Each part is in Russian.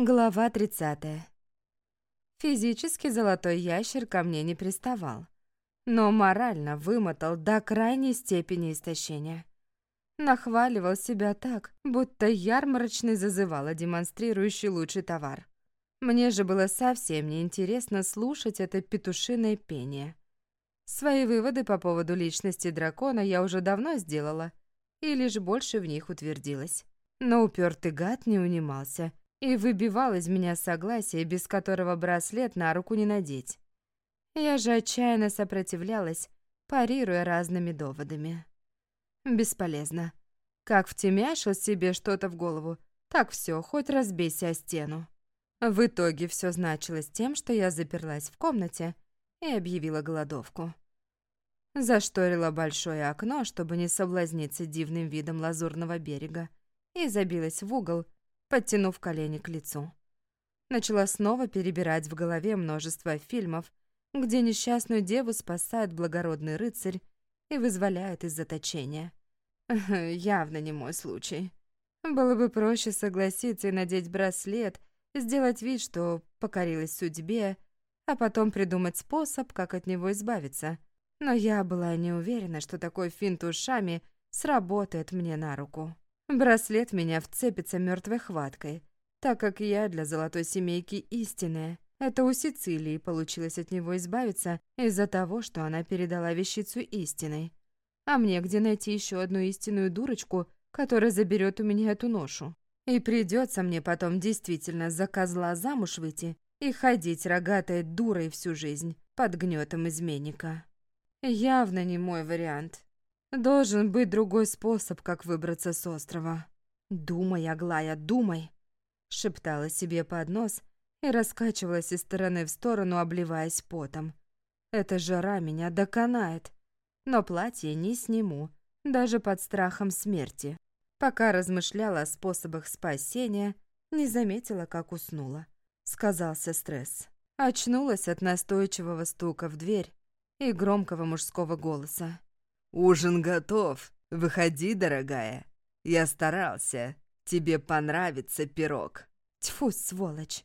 Глава 30. Физически золотой ящер ко мне не приставал, но морально вымотал до крайней степени истощения. Нахваливал себя так, будто ярмарочный зазывало, демонстрирующий лучший товар. Мне же было совсем неинтересно слушать это петушиное пение. Свои выводы по поводу личности дракона я уже давно сделала, и лишь больше в них утвердилась. Но упертый гад не унимался и выбивал из меня согласие, без которого браслет на руку не надеть. Я же отчаянно сопротивлялась, парируя разными доводами. Бесполезно. Как втемяшил себе что-то в голову, так все, хоть разбейся о стену. В итоге все значилось тем, что я заперлась в комнате и объявила голодовку. Зашторила большое окно, чтобы не соблазниться дивным видом лазурного берега, и забилась в угол, подтянув колени к лицу. Начала снова перебирать в голове множество фильмов, где несчастную деву спасает благородный рыцарь и вызволяет из заточения. Явно не мой случай. Было бы проще согласиться и надеть браслет, сделать вид, что покорилась судьбе, а потом придумать способ, как от него избавиться. Но я была не уверена, что такой финт ушами сработает мне на руку. Браслет меня вцепится мертвой хваткой, так как я для золотой семейки истинная. Это у Сицилии получилось от него избавиться из-за того, что она передала вещицу истиной. А мне где найти еще одну истинную дурочку, которая заберет у меня эту ношу? И придется мне потом действительно за козла замуж выйти и ходить рогатой дурой всю жизнь под гнетом изменника. Явно не мой вариант. Должен быть другой способ, как выбраться с острова. «Думай, Аглая, думай!» Шептала себе под нос и раскачивалась из стороны в сторону, обливаясь потом. «Эта жара меня доконает, но платье не сниму, даже под страхом смерти». Пока размышляла о способах спасения, не заметила, как уснула. Сказался стресс. Очнулась от настойчивого стука в дверь и громкого мужского голоса. «Ужин готов. Выходи, дорогая. Я старался. Тебе понравится пирог». Тьфу, сволочь.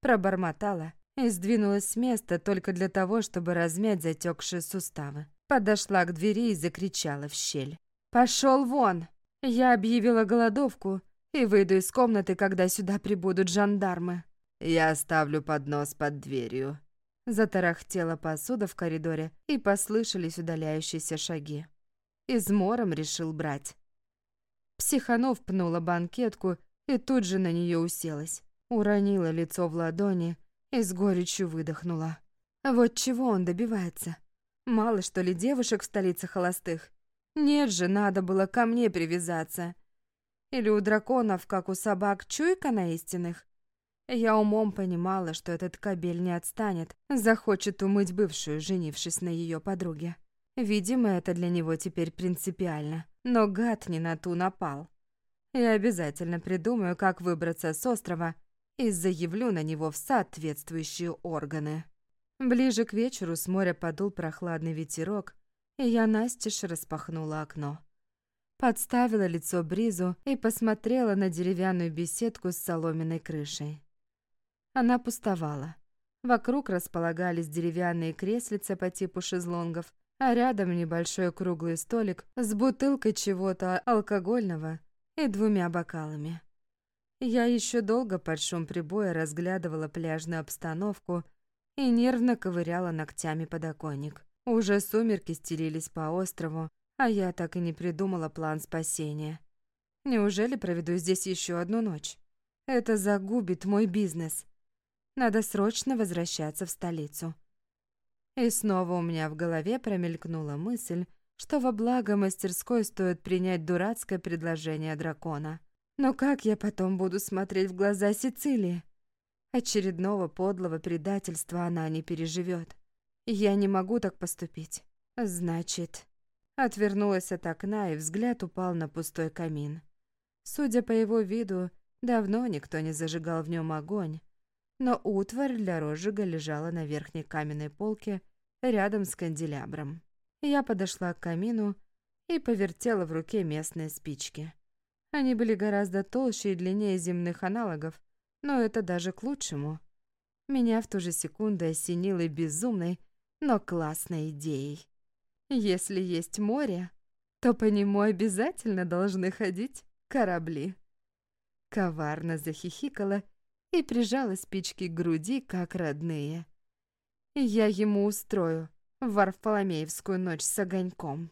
Пробормотала и сдвинулась с места только для того, чтобы размять затекшие суставы. Подошла к двери и закричала в щель. «Пошел вон!» Я объявила голодовку и выйду из комнаты, когда сюда прибудут жандармы. «Я оставлю поднос под дверью», Затарахтела посуда в коридоре, и послышались удаляющиеся шаги. Измором решил брать. Психанов пнула банкетку и тут же на нее уселась. Уронила лицо в ладони и с горечью выдохнула. Вот чего он добивается? Мало что ли девушек в столице холостых? Нет же, надо было ко мне привязаться. Или у драконов, как у собак, чуйка на истинных? Я умом понимала, что этот кабель не отстанет, захочет умыть бывшую, женившись на ее подруге. Видимо, это для него теперь принципиально. Но гад не на ту напал. Я обязательно придумаю, как выбраться с острова и заявлю на него в соответствующие органы. Ближе к вечеру с моря подул прохладный ветерок, и я настежь распахнула окно. Подставила лицо бризу и посмотрела на деревянную беседку с соломенной крышей. Она пустовала. Вокруг располагались деревянные креслица по типу шезлонгов, а рядом небольшой круглый столик с бутылкой чего-то алкогольного и двумя бокалами. Я еще долго под шум прибоя разглядывала пляжную обстановку и нервно ковыряла ногтями подоконник. Уже сумерки стелились по острову, а я так и не придумала план спасения. Неужели проведу здесь еще одну ночь? Это загубит мой бизнес. Надо срочно возвращаться в столицу. И снова у меня в голове промелькнула мысль, что во благо мастерской стоит принять дурацкое предложение дракона. Но как я потом буду смотреть в глаза Сицилии? Очередного подлого предательства она не переживет. Я не могу так поступить. Значит... Отвернулась от окна, и взгляд упал на пустой камин. Судя по его виду, давно никто не зажигал в нем огонь, но утварь для розжига лежала на верхней каменной полке рядом с канделябром. Я подошла к камину и повертела в руке местные спички. Они были гораздо толще и длиннее земных аналогов, Но это даже к лучшему. Меня в ту же секунду осенило безумной, но классной идеей. Если есть море, то по нему обязательно должны ходить корабли. Коварно захихикала и прижала спички к груди, как родные. Я ему устрою Варфоломеевскую ночь с огоньком.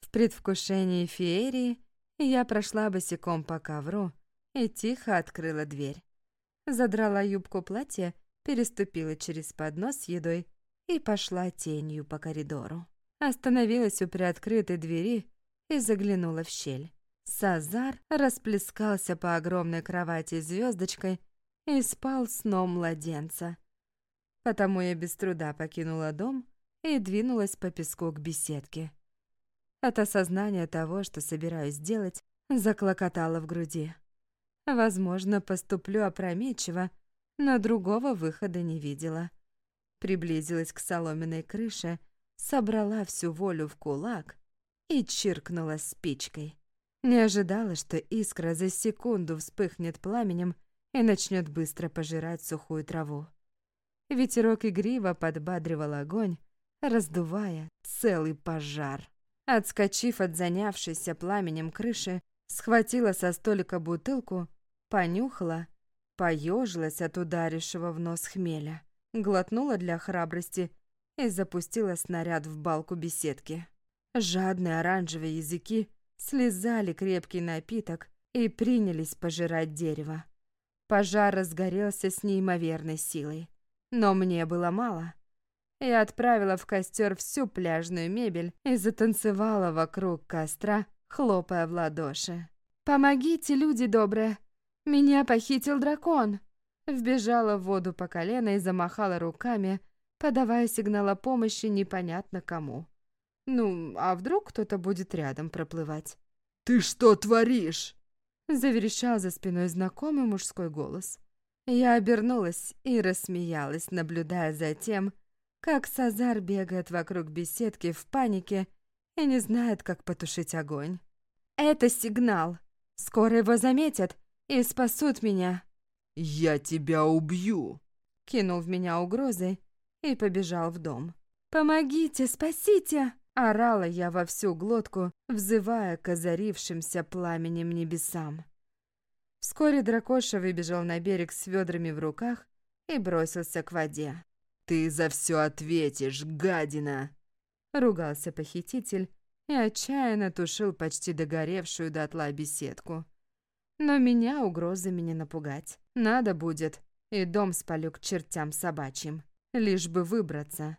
В предвкушении феерии я прошла босиком по ковру и тихо открыла дверь. Задрала юбку платья, переступила через поднос с едой и пошла тенью по коридору. Остановилась у приоткрытой двери и заглянула в щель. Сазар расплескался по огромной кровати звездочкой и спал сном младенца. Потому я без труда покинула дом и двинулась по песку к беседке. От осознания того, что собираюсь сделать, заклокотало в груди. Возможно, поступлю опрометчиво, но другого выхода не видела. Приблизилась к соломенной крыше, собрала всю волю в кулак и чиркнула спичкой. Не ожидала, что искра за секунду вспыхнет пламенем и начнет быстро пожирать сухую траву. Ветерок игриво подбадривал огонь, раздувая целый пожар. Отскочив от занявшейся пламенем крыши, схватила со столика бутылку, понюхала, поежилась от ударившего в нос хмеля, глотнула для храбрости и запустила снаряд в балку беседки. Жадные оранжевые языки слезали крепкий напиток и принялись пожирать дерево. Пожар разгорелся с неимоверной силой. Но мне было мало. Я отправила в костер всю пляжную мебель и затанцевала вокруг костра, хлопая в ладоши. «Помогите, люди добрые! Меня похитил дракон!» Вбежала в воду по колено и замахала руками, подавая сигнал о помощи непонятно кому. Ну, а вдруг кто-то будет рядом проплывать? «Ты что творишь?» Заверещал за спиной знакомый мужской голос. Я обернулась и рассмеялась, наблюдая за тем, как Сазар бегает вокруг беседки в панике и не знает, как потушить огонь. «Это сигнал. Скоро его заметят и спасут меня». «Я тебя убью!» Кинул в меня угрозы и побежал в дом. «Помогите, спасите!» Орала я во всю глотку, взывая к озарившимся пламенем небесам. Вскоре дракоша выбежал на берег с ведрами в руках и бросился к воде. «Ты за все ответишь, гадина!» Ругался похититель и отчаянно тушил почти догоревшую дотла беседку. Но меня угрозами не напугать. Надо будет, и дом спалю к чертям собачьим, лишь бы выбраться.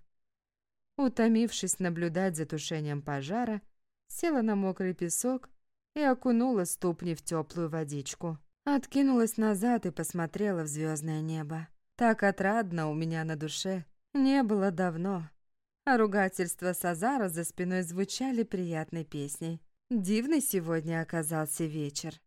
Утомившись наблюдать за тушением пожара, села на мокрый песок и окунула ступни в теплую водичку. Откинулась назад и посмотрела в звездное небо. Так отрадно у меня на душе не было давно. А ругательства Сазара за спиной звучали приятной песней. Дивный сегодня оказался вечер.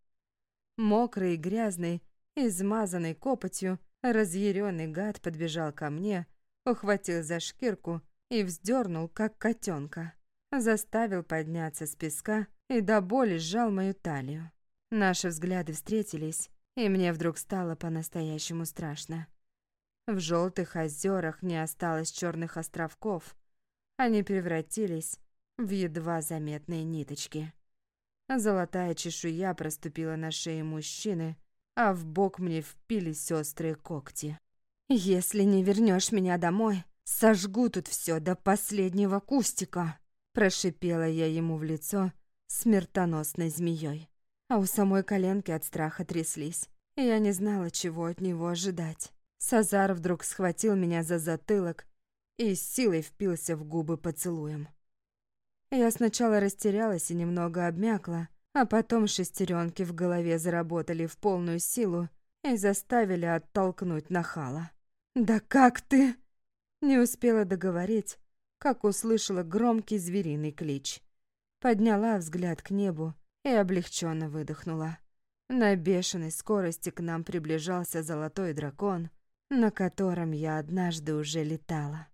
Мокрый и грязный, измазанный копотью, разъяренный гад подбежал ко мне, ухватил за шкирку и вздернул, как котенка. Заставил подняться с песка и до боли сжал мою талию. Наши взгляды встретились, и мне вдруг стало по-настоящему страшно. В желтых озерах не осталось черных островков. Они превратились в едва заметные ниточки. Золотая чешуя проступила на шее мужчины, а в бок мне впились острые когти. «Если не вернешь меня домой, Сожгу тут все до последнего кустика!» Прошипела я ему в лицо смертоносной змеей. А у самой коленки от страха тряслись. Я не знала, чего от него ожидать. Сазар вдруг схватил меня за затылок и с силой впился в губы поцелуем. Я сначала растерялась и немного обмякла, а потом шестеренки в голове заработали в полную силу и заставили оттолкнуть нахала. «Да как ты...» Не успела договорить, как услышала громкий звериный клич. Подняла взгляд к небу и облегченно выдохнула. На бешеной скорости к нам приближался золотой дракон, на котором я однажды уже летала.